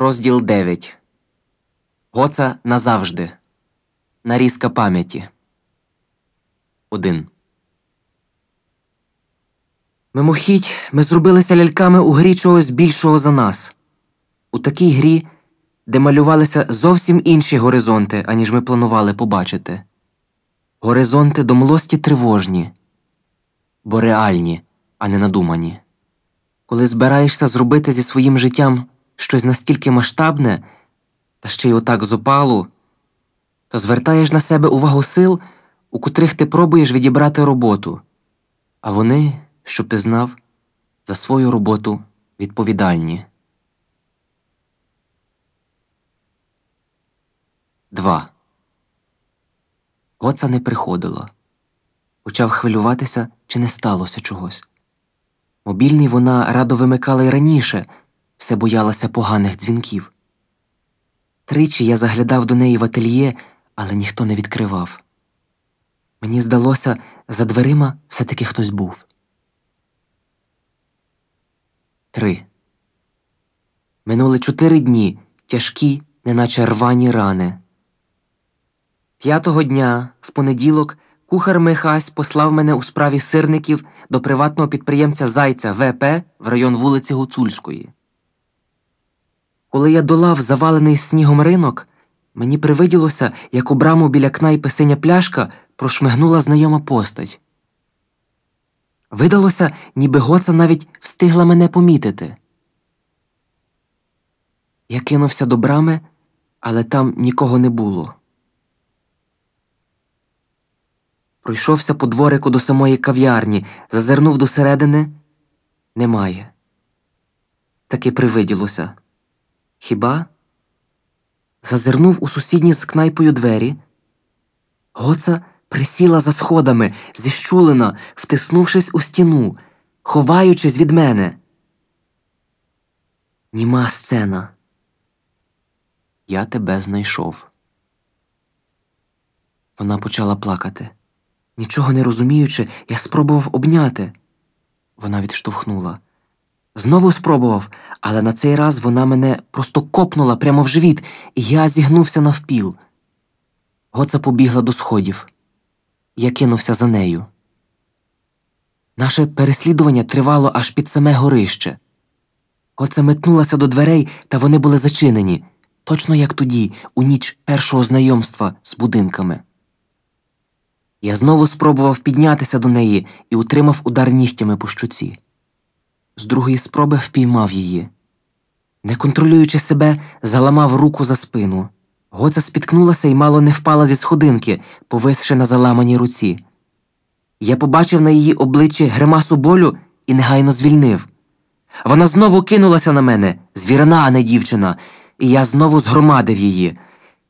Розділ 9. Гоца назавжди. Нарізка пам'яті. 1. Мимохідь ми зробилися ляльками у грі чогось більшого за нас. У такій грі, де малювалися зовсім інші горизонти, аніж ми планували побачити. Горизонти до млості тривожні, бо реальні, а не надумані. Коли збираєшся зробити зі своїм життям щось настільки масштабне, та ще й отак з опалу, то звертаєш на себе увагу сил, у котрих ти пробуєш відібрати роботу, а вони, щоб ти знав, за свою роботу відповідальні. 2. Гоца не приходила. Почав хвилюватися, чи не сталося чогось. Мобільний вона радо вимикала й раніше, все боялася поганих дзвінків. Тричі я заглядав до неї в ательє, але ніхто не відкривав. Мені здалося, за дверима все таки хтось був. 3. Минули чотири дні, тяжкі, неначе рвані рани. П'ятого дня, в понеділок, кухар Михась послав мене у справі сирників до приватного підприємця Зайця ВП в район вулиці Гуцульської. Коли я долав завалений снігом ринок, мені привиділося, як у браму біля кнайпи синя пляшка прошмигнула знайома постать. Видалося, ніби гоца навіть встигла мене помітити. Я кинувся до брами, але там нікого не було. Пройшовся по дворику до самої кав'ярні, зазирнув досередини немає. Таки привиділося. Хіба? Зазирнув у сусідні з кнайпою двері. Гоца присіла за сходами, зіщулена, втиснувшись у стіну, ховаючись від мене. Німа сцена. Я тебе знайшов. Вона почала плакати. Нічого не розуміючи, я спробував обняти. Вона відштовхнула. Знову спробував, але на цей раз вона мене просто копнула прямо в живіт, і я зігнувся навпіл. Гоца побігла до сходів. Я кинувся за нею. Наше переслідування тривало аж під саме горище. Гоца метнулася до дверей, та вони були зачинені, точно як тоді, у ніч першого знайомства з будинками. Я знову спробував піднятися до неї і утримав удар нігтями по щуці. З другої спроби впіймав її. Не контролюючи себе, заламав руку за спину. Гоца спіткнулася і мало не впала зі сходинки, повисши на заламаній руці. Я побачив на її обличчі гримасу болю і негайно звільнив. Вона знову кинулася на мене, звірина, а не дівчина, і я знову згромадив її,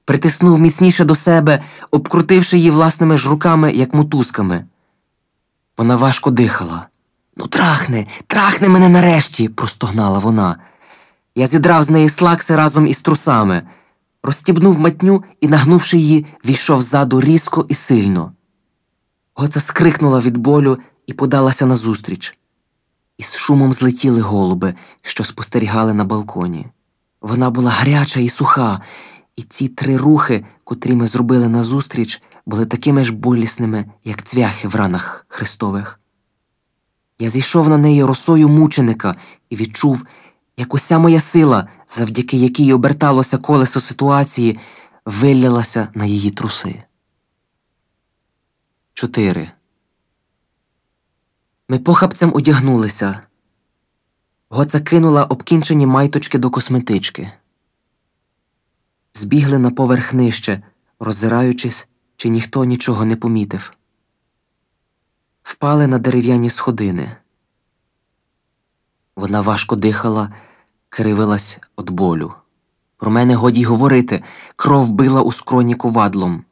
притиснув міцніше до себе, обкрутивши її власними ж руками, як мотузками. Вона важко дихала. Ну, трахни, трахни мене нарешті, простогнала вона. Я зідрав з неї слакси разом із трусами, розстібнув матню і, нагнувши її, війшов ззаду різко і сильно. Гоца скрикнула від болю і подалася назустріч. Із шумом злетіли голуби, що спостерігали на балконі. Вона була гаряча і суха, і ці три рухи, котрі ми зробили назустріч, були такими ж болісними, як цвяхи в ранах Христових. Я зійшов на неї росою мученика і відчув, як уся моя сила, завдяки якій оберталося колесо ситуації, вилялася на її труси. 4. Ми похапцем одягнулися. Гоца кинула обкінчені майточки до косметички. Збігли на поверх нижче, роззираючись, чи ніхто нічого не помітив. Впали на дерев'яні сходини. Вона важко дихала, кривилась від болю. Про мене годі й говорити, кров била у скроні ковадлом.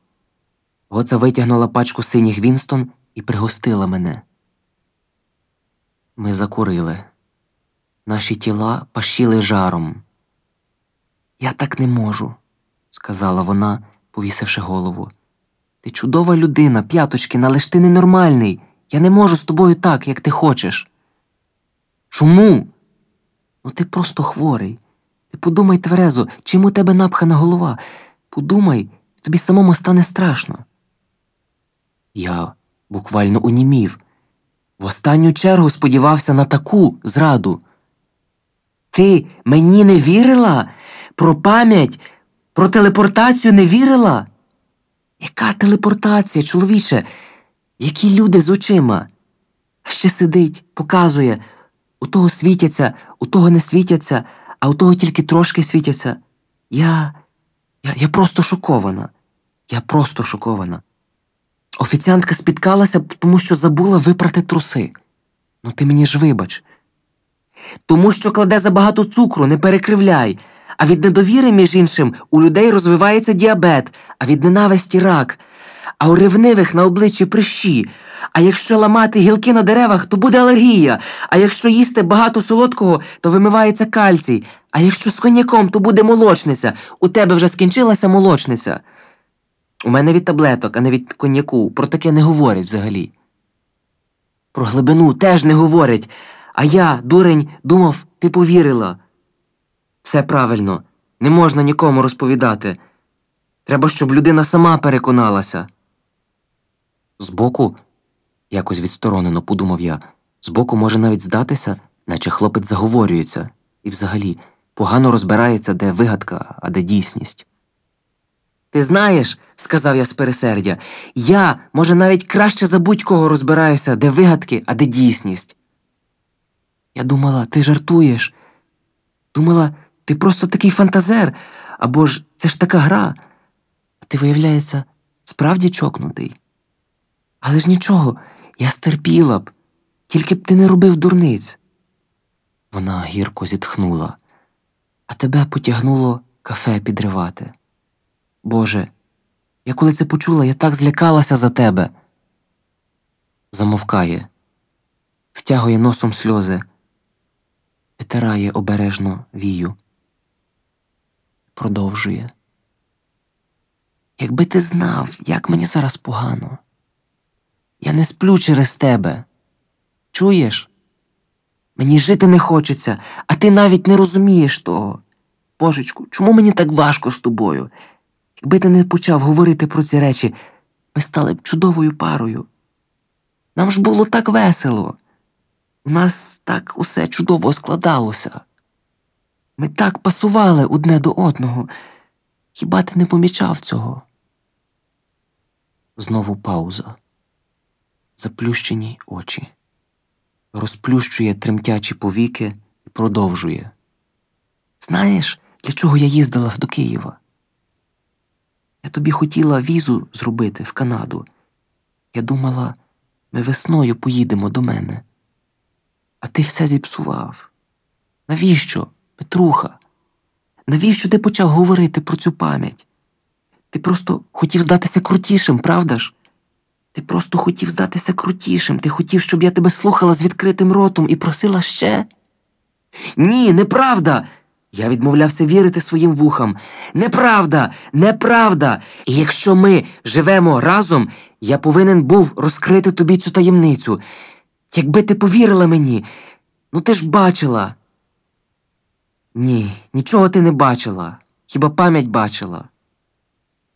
Гоца витягнула пачку синіх Вінстон і пригостила мене. Ми закурили. Наші тіла пашіли жаром. Я так не можу, сказала вона, повісивши голову. Ти чудова людина, п'яточки, але ж ти ненормальний. Я не можу з тобою так, як ти хочеш. Чому? Ну, ти просто хворий. Ти подумай тверезо, чим у тебе напхана голова. Подумай, тобі самому стане страшно. Я буквально унімів. В останню чергу сподівався на таку зраду. Ти мені не вірила? Про пам'ять, про телепортацію не вірила? Яка телепортація, чоловіче? Які люди з очима? Ще сидить, показує, у того світяться, у того не світяться, а у того тільки трошки світяться. Я. Я, я просто шокована. Я просто шокована. Офіціантка спіткалася, тому що забула випрати труси. Ну ти мені ж вибач. Тому що кладе забагато цукру, не перекривляй. А від недовіри, між іншим, у людей розвивається діабет, а від ненависті рак, а у ревнивих на обличчі прищі. А якщо ламати гілки на деревах, то буде алергія. А якщо їсти багато солодкого, то вимивається кальцій. А якщо з коньяком, то буде молочниця. У тебе вже скінчилася молочниця. У мене від таблеток, а не від коньяку. Про таке не говорять взагалі. Про глибину теж не говорять. А я, дурень, думав, ти повірила. Все правильно, не можна нікому розповідати. Треба, щоб людина сама переконалася. Збоку, якось відсторонено, подумав я, збоку може навіть здатися, наче хлопець заговорюється, і взагалі погано розбирається, де вигадка, а де дійсність. Ти знаєш, сказав я з пересердя, я, може, навіть краще за будь-кого розбираюся, де вигадки, а де дійсність. Я думала, ти жартуєш. Думала, ти просто такий фантазер, або ж це ж така гра. А ти, виявляється, справді чокнутий. Але ж нічого, я стерпіла б, тільки б ти не робив дурниць. Вона гірко зітхнула, а тебе потягнуло кафе підривати. Боже, я коли це почула, я так злякалася за тебе. Замовкає, втягує носом сльози, витирає обережно вію. Продовжує. Якби ти знав, як мені зараз погано. Я не сплю через тебе. Чуєш? Мені жити не хочеться, а ти навіть не розумієш того. Божечку, чому мені так важко з тобою? Якби ти не почав говорити про ці речі, ми стали б чудовою парою. Нам ж було так весело. У нас так усе чудово складалося. Ми так пасували одне до одного. Хіба ти не помічав цього? Знову пауза. Заплющені очі. Розплющує тремтячі повіки і продовжує. Знаєш, для чого я їздила до Києва? Я тобі хотіла візу зробити в Канаду. Я думала, ми весною поїдемо до мене. А ти все зіпсував. Навіщо, Петруха? Навіщо ти почав говорити про цю пам'ять? Ти просто хотів здатися крутішим, правда ж? Ти просто хотів здатися крутішим. Ти хотів, щоб я тебе слухала з відкритим ротом і просила ще? Ні, неправда. Я відмовлявся вірити своїм вухам. Неправда, неправда. І якщо ми живемо разом, я повинен був розкрити тобі цю таємницю. Якби ти повірила мені, ну ти ж бачила. Ні, нічого ти не бачила, хіба пам'ять бачила.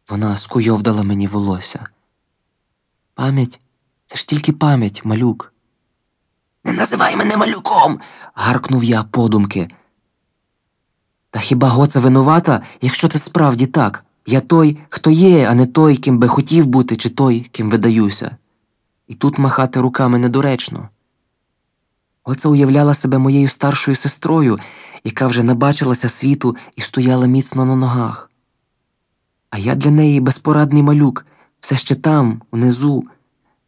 Вона скуйовдала мені волосся. Пам'ять це ж тільки пам'ять, малюк. Не називай мене малюком. гаркнув я подумки. Та хіба гоца винувата, якщо це справді так? Я той, хто є, а не той, ким би хотів бути, чи той, ким видаюся. І тут махати руками недоречно. Оце уявляла себе моєю старшою сестрою, яка вже набачилася світу і стояла міцно на ногах. А я для неї безпорадний малюк, все ще там, внизу,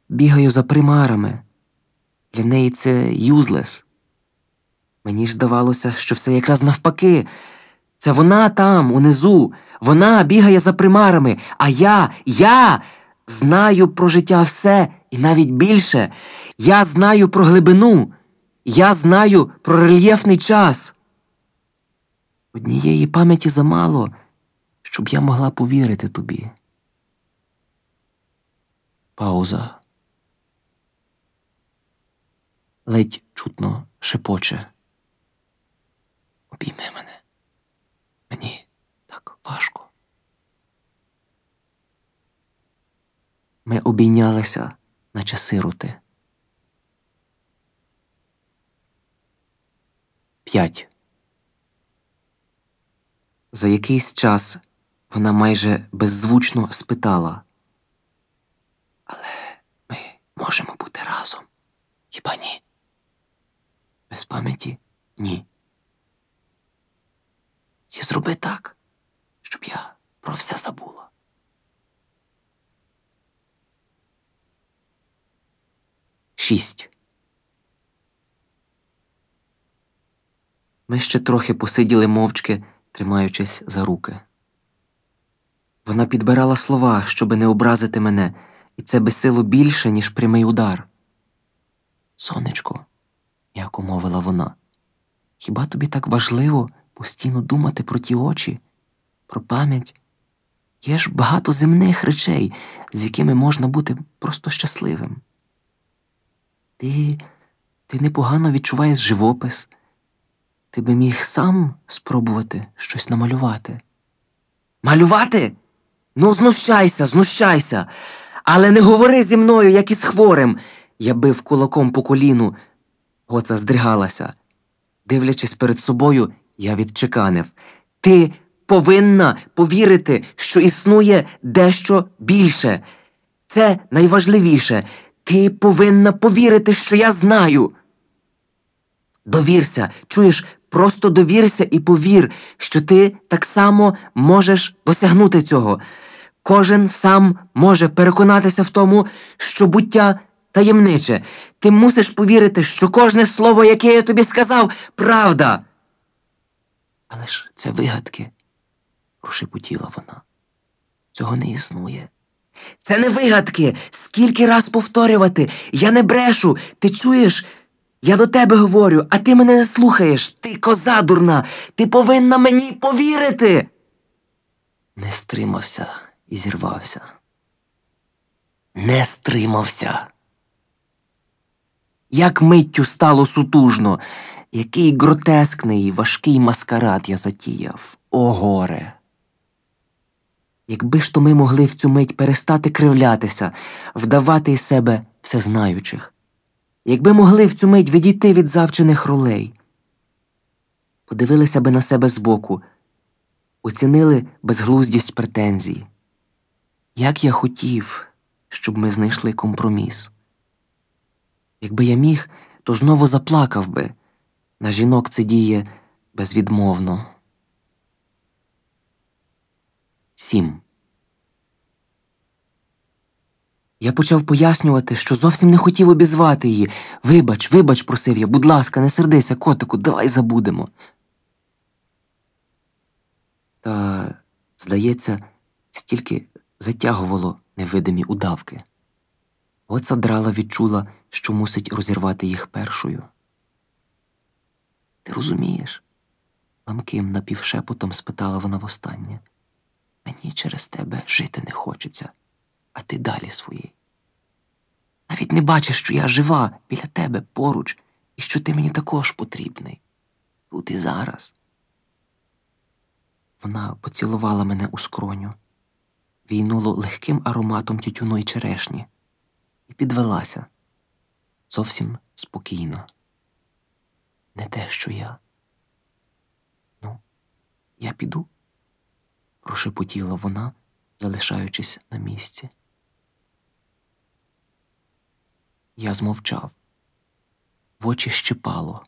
бігаю за примарами. Для неї це юзлес. Мені ж здавалося, що все якраз навпаки. Це вона там, унизу, вона бігає за примарами, а я, я знаю про життя все і навіть більше. Я знаю про глибину, я знаю про рельєфний час. Однієї пам'яті замало, щоб я могла повірити тобі. Пауза. Ледь чутно шепоче. Обійми мене. Мені так важко. Ми обійнялися, наче сироти. П'ять. За якийсь час вона майже беззвучно спитала. Але ми можемо бути разом. Хіба ні? Без пам'яті ні. І зроби так, щоб я про все забула. Шість. Ми ще трохи посиділи мовчки, тримаючись за руки. Вона підбирала слова, щоби не образити мене, і це безсило більше, ніж прямий удар. Сонечко, м'яко мовила вона, хіба тобі так важливо постійно думати про ті очі, про пам'ять? Є ж багато земних речей, з якими можна бути просто щасливим. Ти, ти непогано відчуваєш живопис. Ти би міг сам спробувати щось намалювати. Малювати? Ну, знущайся, знущайся. Але не говори зі мною, як із хворим. Я бив кулаком по коліну. Гоца здригалася. Дивлячись перед собою, я відчеканив. Ти повинна повірити, що існує дещо більше. Це найважливіше. Ти повинна повірити, що я знаю. Довірся, чуєш, просто довірся і повір, що ти так само можеш досягнути цього. Кожен сам може переконатися в тому, що буття таємниче. Ти мусиш повірити, що кожне слово, яке я тобі сказав, правда. Але ж це вигадки, прошепотіла вона. Цього не існує. Це не вигадки. Скільки раз повторювати? Я не брешу. Ти чуєш? Я до тебе говорю, а ти мене не слухаєш. Ти коза дурна. Ти повинна мені повірити. Не стримався і зірвався. Не стримався. Як миттю стало сутужно, який гротескний важкий маскарад я затіяв. О, горе! Якби ж то ми могли в цю мить перестати кривлятися, вдавати із себе всезнаючих, якби могли в цю мить відійти від завчених ролей, подивилися би на себе збоку, оцінили безглуздість претензій. Як я хотів, щоб ми знайшли компроміс. Якби я міг, то знову заплакав би. На жінок це діє безвідмовно. Сім. Я почав пояснювати, що зовсім не хотів обізвати її. Вибач, вибач, просив я, будь ласка, не сердися, котику, давай забудемо. Та, здається, це тільки затягувало невидимі удавки. От драла відчула, що мусить розірвати їх першою. Ти розумієш? ламким напівшепотом спитала вона востаннє. Мені через тебе жити не хочеться, а ти далі своїй. Навіть не бачиш, що я жива біля тебе поруч і що ти мені також потрібний. Тут і зараз. Вона поцілувала мене у скроню, війнуло легким ароматом тютюну й черешні, і підвелася зовсім спокійно. Не те, що я. Ну, я піду, прошепотіла вона, залишаючись на місці. Я змовчав, в очі щипало.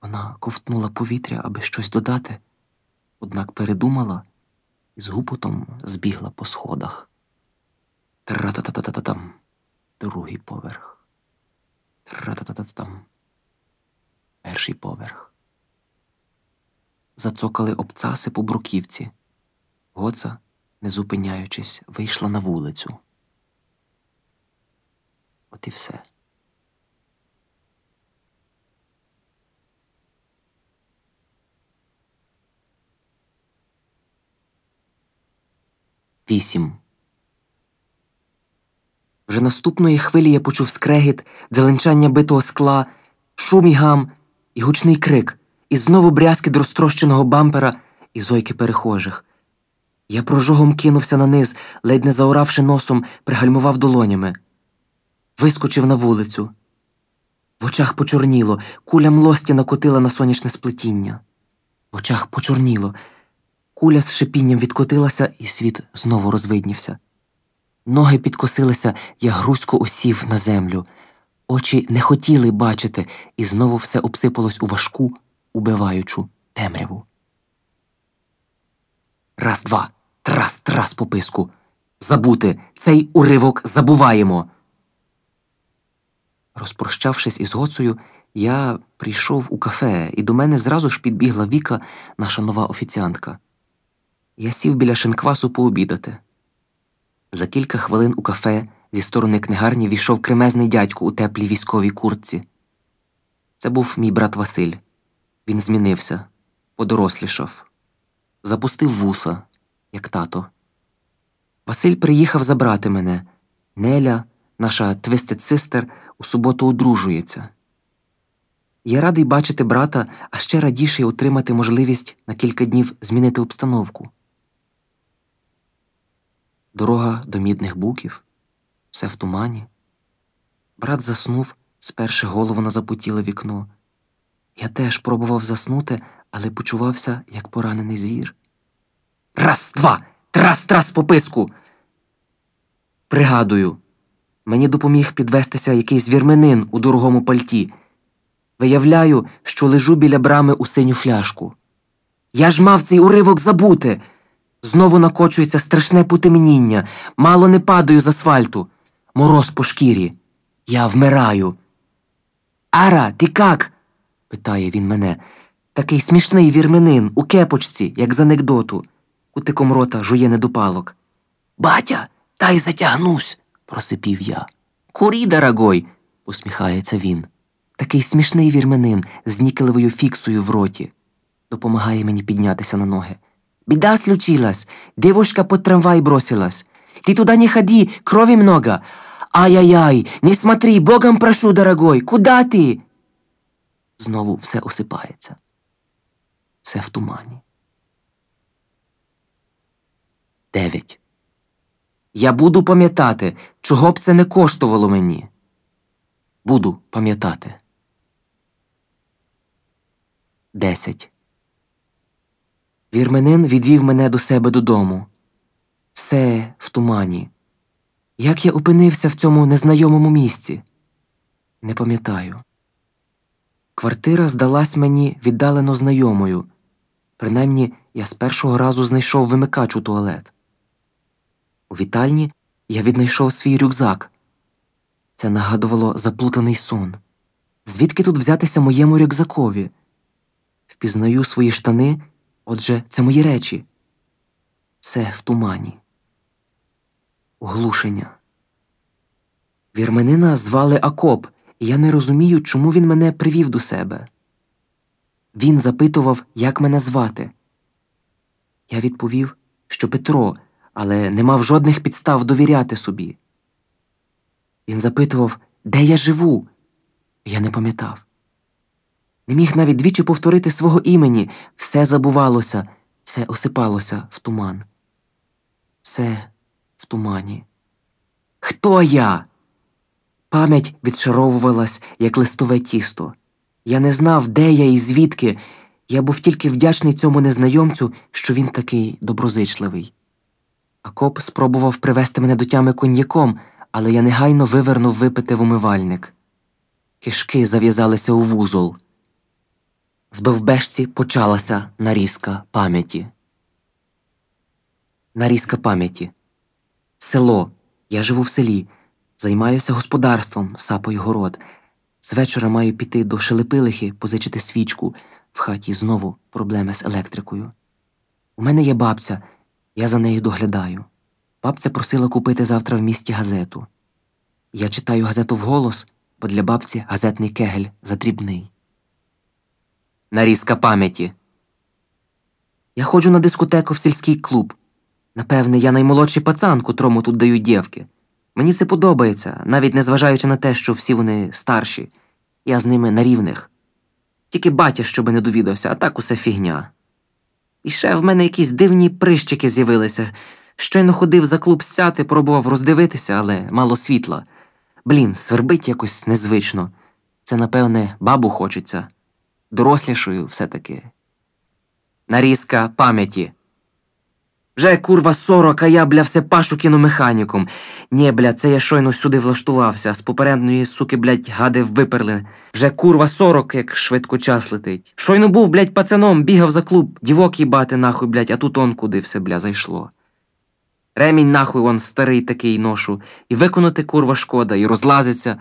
Вона ковтнула повітря, аби щось додати, однак передумала і з гупотом збігла по сходах. Тра-та-та-та-та-там, другий поверх. Тра-та-та-та-там, перший поверх. Зацокали обцаси по бруківці. Гоца, не зупиняючись, вийшла на вулицю. От і все. Вісім. Вже наступної хвилі я почув скрегіт, дзеленчання битого скла, шум і гам і гучний крик, і знову брязкіт розтрощеного бампера і зойки перехожих. Я прожогом кинувся на низ, ледь не заоравши носом, пригальмував долонями. Вискочив на вулицю. В очах почорніло, куля млості накотила на сонячне сплетіння. В очах почорніло. Куля з шипінням відкотилася, і світ знову розвиднівся. Ноги підкосилися, я грузько осів на землю. Очі не хотіли бачити, і знову все обсипалось у важку, убиваючу темряву. Раз, два, трас, трас по писку. Забути, цей уривок забуваємо. Розпрощавшись із гоцею, я прийшов у кафе, і до мене зразу ж підбігла Віка, наша нова офіціантка. Я сів біля шинквасу пообідати. За кілька хвилин у кафе зі сторони книгарні війшов кремезний дядько у теплій військовій куртці. Це був мій брат Василь. Він змінився, подорослішав, запустив вуса, як тато. Василь приїхав забрати мене. Неля, наша твистед систер, у суботу одружується. Я радий бачити брата, а ще радіший отримати можливість на кілька днів змінити обстановку. Дорога до мідних буків, все в тумані. Брат заснув, сперши голову на запотіле вікно. Я теж пробував заснути, але почувався, як поранений звір. Раз, два, трас, трас по писку. Пригадую, мені допоміг підвестися якийсь вірменин у дорогому пальті. Виявляю, що лежу біля брами у синю фляжку. Я ж мав цей уривок забути. Знову накочується страшне потемніння, мало не падаю з асфальту. Мороз по шкірі. Я вмираю. Ара, ти как? питає він мене. Такий смішний вірменин у кепочці, як з анекдоту. Кутиком рота жує недопалок. Батя, дай затягнусь, просипів я. Курі, дорогой, посміхається він. Такий смішний вірменин з нікелевою фіксою в роті. Допомагає мені піднятися на ноги. Беда случилась. Девушка под трамвай бросилась. Ты туда не ходи, крови много. Ай-яй-яй, не смотри, Богом прошу, дорогой, куда ти? Знову все осипається. Все в тумані. Дев'ять. Я буду пам'ятати, чого б це не коштувало мені. Буду пам'ятати. Десять. Вірменин відвів мене до себе додому. Все в тумані. Як я опинився в цьому незнайомому місці? Не пам'ятаю. Квартира здалась мені віддалено знайомою. Принаймні, я з першого разу знайшов вимикач у туалет. У вітальні я віднайшов свій рюкзак. Це нагадувало заплутаний сон. Звідки тут взятися моєму рюкзакові? Впізнаю свої штани, отже, це мої речі. Все в тумані. Оглушення. Вірменина звали Акоп, і я не розумію, чому він мене привів до себе. Він запитував, як мене звати. Я відповів, що Петро, але не мав жодних підстав довіряти собі. Він запитував, де я живу. Я не пам'ятав. Не міг навіть двічі повторити свого імені, все забувалося, все осипалося в туман. Все в тумані. Хто я? Пам'ять відшаровувалась, як листове тісто. Я не знав, де я і звідки. Я був тільки вдячний цьому незнайомцю, що він такий доброзичливий. Акоп спробував привести мене до тями коньяком, але я негайно вивернув випити в умивальник. Кишки зав'язалися у вузол. В довбешці почалася нарізка пам'яті. Нарізка пам'яті. Село. Я живу в селі. Займаюся господарством, сапою город. З вечора маю піти до шелепилихи, позичити свічку. В хаті знову проблеми з електрикою. У мене є бабця, я за нею доглядаю. Бабця просила купити завтра в місті газету. Я читаю газету вголос, бо для бабці газетний кегель задрібний. Нарізка пам'яті. Я ходжу на дискотеку в сільський клуб. Напевне, я наймолодший пацан, котрому тут дають дівки. Мені це подобається, навіть незважаючи на те, що всі вони старші. Я з ними на рівних. Тільки батя, щоби не довідався, а так усе фігня. І ще в мене якісь дивні прищики з'явилися. Щойно ходив за клуб сяти, пробував роздивитися, але мало світла. Блін, свербить якось незвично. Це, напевне, бабу хочеться. Дорослішою все-таки. Нарізка пам'яті. Вже курва сорок, а я, бля, все пашу кіномеханіком. Ні, бля, це я щойно сюди влаштувався. З попередньої суки, блядь, гади виперли. Вже курва сорок, як швидко час летить. Щойно був, блядь, пацаном, бігав за клуб, дівок їбати нахуй, блядь, а тут он куди все, бля, зайшло. Ремінь нахуй он старий такий ношу, і виконати курва шкода, і розлазиться.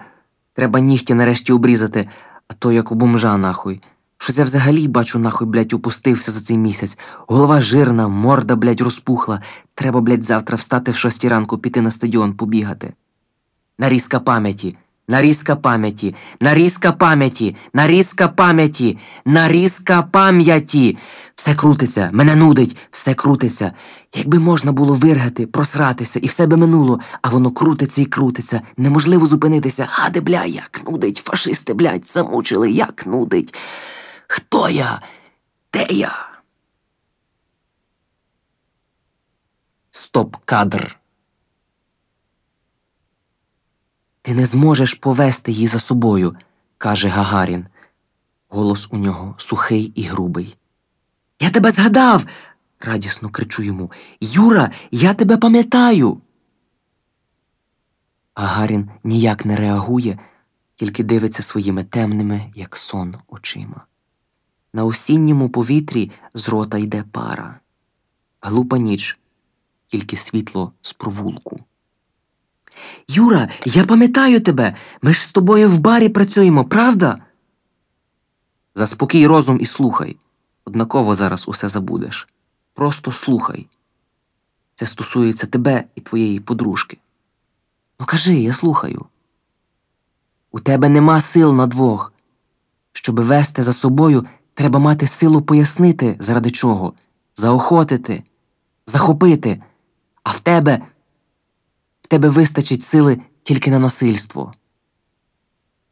Треба нігті нарешті обрізати, а то як у бомжа нахуй. Щось я взагалі бачу, нахуй, блядь, упустився за цей місяць. Голова жирна, морда, блядь, розпухла. Треба, блядь, завтра встати в шостій ранку, піти на стадіон побігати. Нарізка пам'яті, нарізка пам'яті, нарізка пам'яті, нарізка пам'яті, нарізка пам'яті. Все крутиться, мене нудить, все крутиться. Якби можна було виргати, просратися, і все би минуло, а воно крутиться і крутиться. Неможливо зупинитися. Гади, бля, як нудить, фашисти, блядь, замучили, як нудить. Хто я? Де я? Стоп кадр. Ти не зможеш повести її за собою, каже Гагарін. Голос у нього сухий і грубий. Я тебе згадав. радісно кричу йому. Юра, я тебе пам'ятаю. Гагарін ніяк не реагує, тільки дивиться своїми темними, як сон, очима. На осінньому повітрі з рота йде пара. Глупа ніч, тільки світло з провулку. Юра, я пам'ятаю тебе. Ми ж з тобою в барі працюємо, правда? Заспокій розум і слухай. Однаково зараз усе забудеш. Просто слухай. Це стосується тебе і твоєї подружки. Ну кажи, я слухаю. У тебе нема сил на двох. Щоби вести за собою, треба мати силу пояснити, заради чого, заохотити, захопити, а в тебе в тебе вистачить сили тільки на насильство.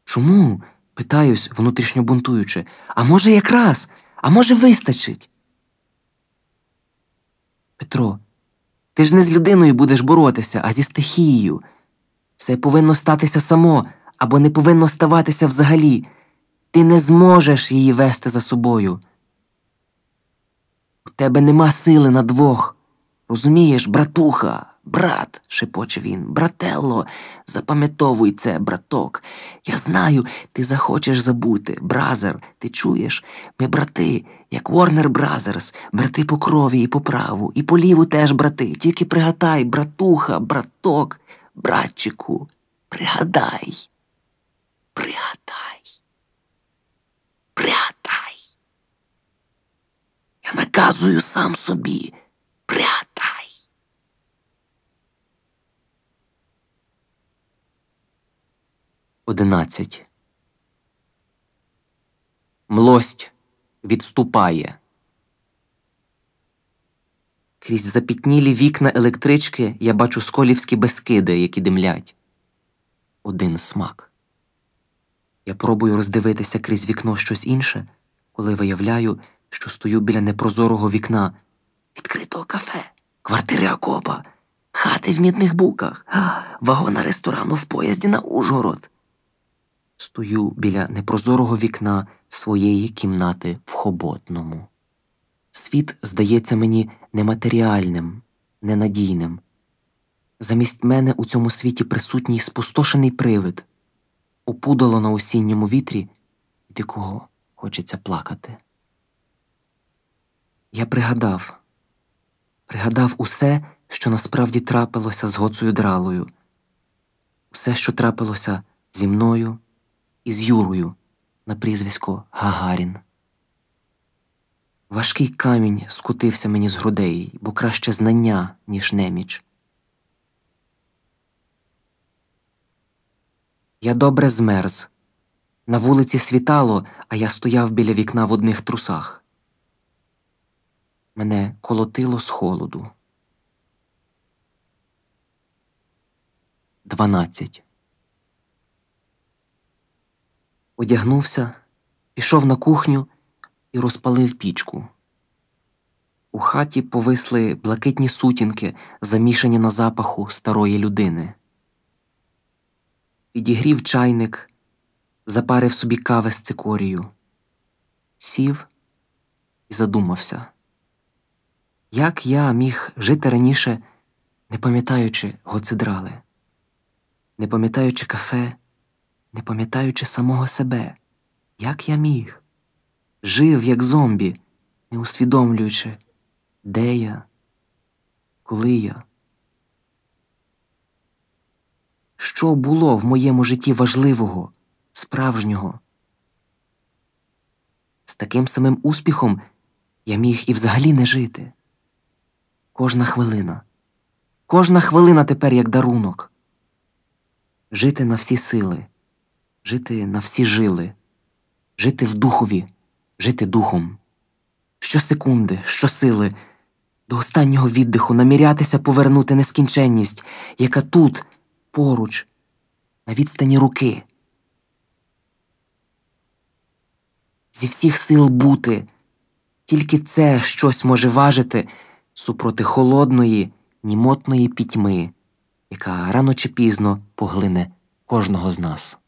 Чому? питаюсь, внутрішньо бунтуючи. А може, якраз, а може, вистачить? Петро, ти ж не з людиною будеш боротися, а зі стихією. Все повинно статися само або не повинно ставатися взагалі. Ти не зможеш її вести за собою. У тебе нема сили на двох. Розумієш, братуха, брат, шепоче він, брателло, запам'ятовуй це, браток. Я знаю, ти захочеш забути. Бразер, ти чуєш? Ми брати, як Warner Brothers, брати по крові і по праву, і по ліву теж брати. Тільки пригадай, братуха, браток, братчику, пригадай. Пригадай. Я наказую сам собі. Пригадай. Одинадцять. Млость відступає. Крізь запітнілі вікна електрички я бачу сколівські безкиди, які димлять. Один смак. Я пробую роздивитися крізь вікно щось інше, коли виявляю, що стою біля непрозорого вікна, відкритого кафе, квартири окопа, хати в мідних буках, вагона ресторану в поїзді на Ужгород. Стою біля непрозорого вікна своєї кімнати в хоботному. Світ здається мені нематеріальним, ненадійним. Замість мене у цьому світі присутній спустошений привид, опудало на осінньому вітрі, від якого хочеться плакати. Я пригадав, пригадав усе, що насправді трапилося з Гоцею дралою, усе, що трапилося зі мною і з Юрою на прізвисько Гагарін. Важкий камінь скотився мені з грудей, бо краще знання, ніж неміч. Я добре змерз. На вулиці світало, а я стояв біля вікна в одних трусах. Мене колотило з холоду. Дванадцять. Одягнувся, пішов на кухню і розпалив пічку. У хаті повисли блакитні сутінки, замішані на запаху старої людини. Підігрів чайник, запарив собі кави з цикорію, сів і задумався. Як я міг жити раніше, не пам'ятаючи гоцидрали, не пам'ятаючи кафе, не пам'ятаючи самого себе, як я міг? Жив як зомбі, не усвідомлюючи, де я, коли я. Що було в моєму житті важливого, справжнього? З таким самим успіхом я міг і взагалі не жити. Кожна хвилина, кожна хвилина тепер як дарунок. Жити на всі сили, жити на всі жили, жити в духові, жити духом. Щосекунди, щосили, до останнього віддиху намірятися повернути нескінченність, яка тут, поруч, на відстані руки. Зі всіх сил бути, тільки це щось може важити супроти холодної, німотної пітьми, яка рано чи пізно поглине кожного з нас.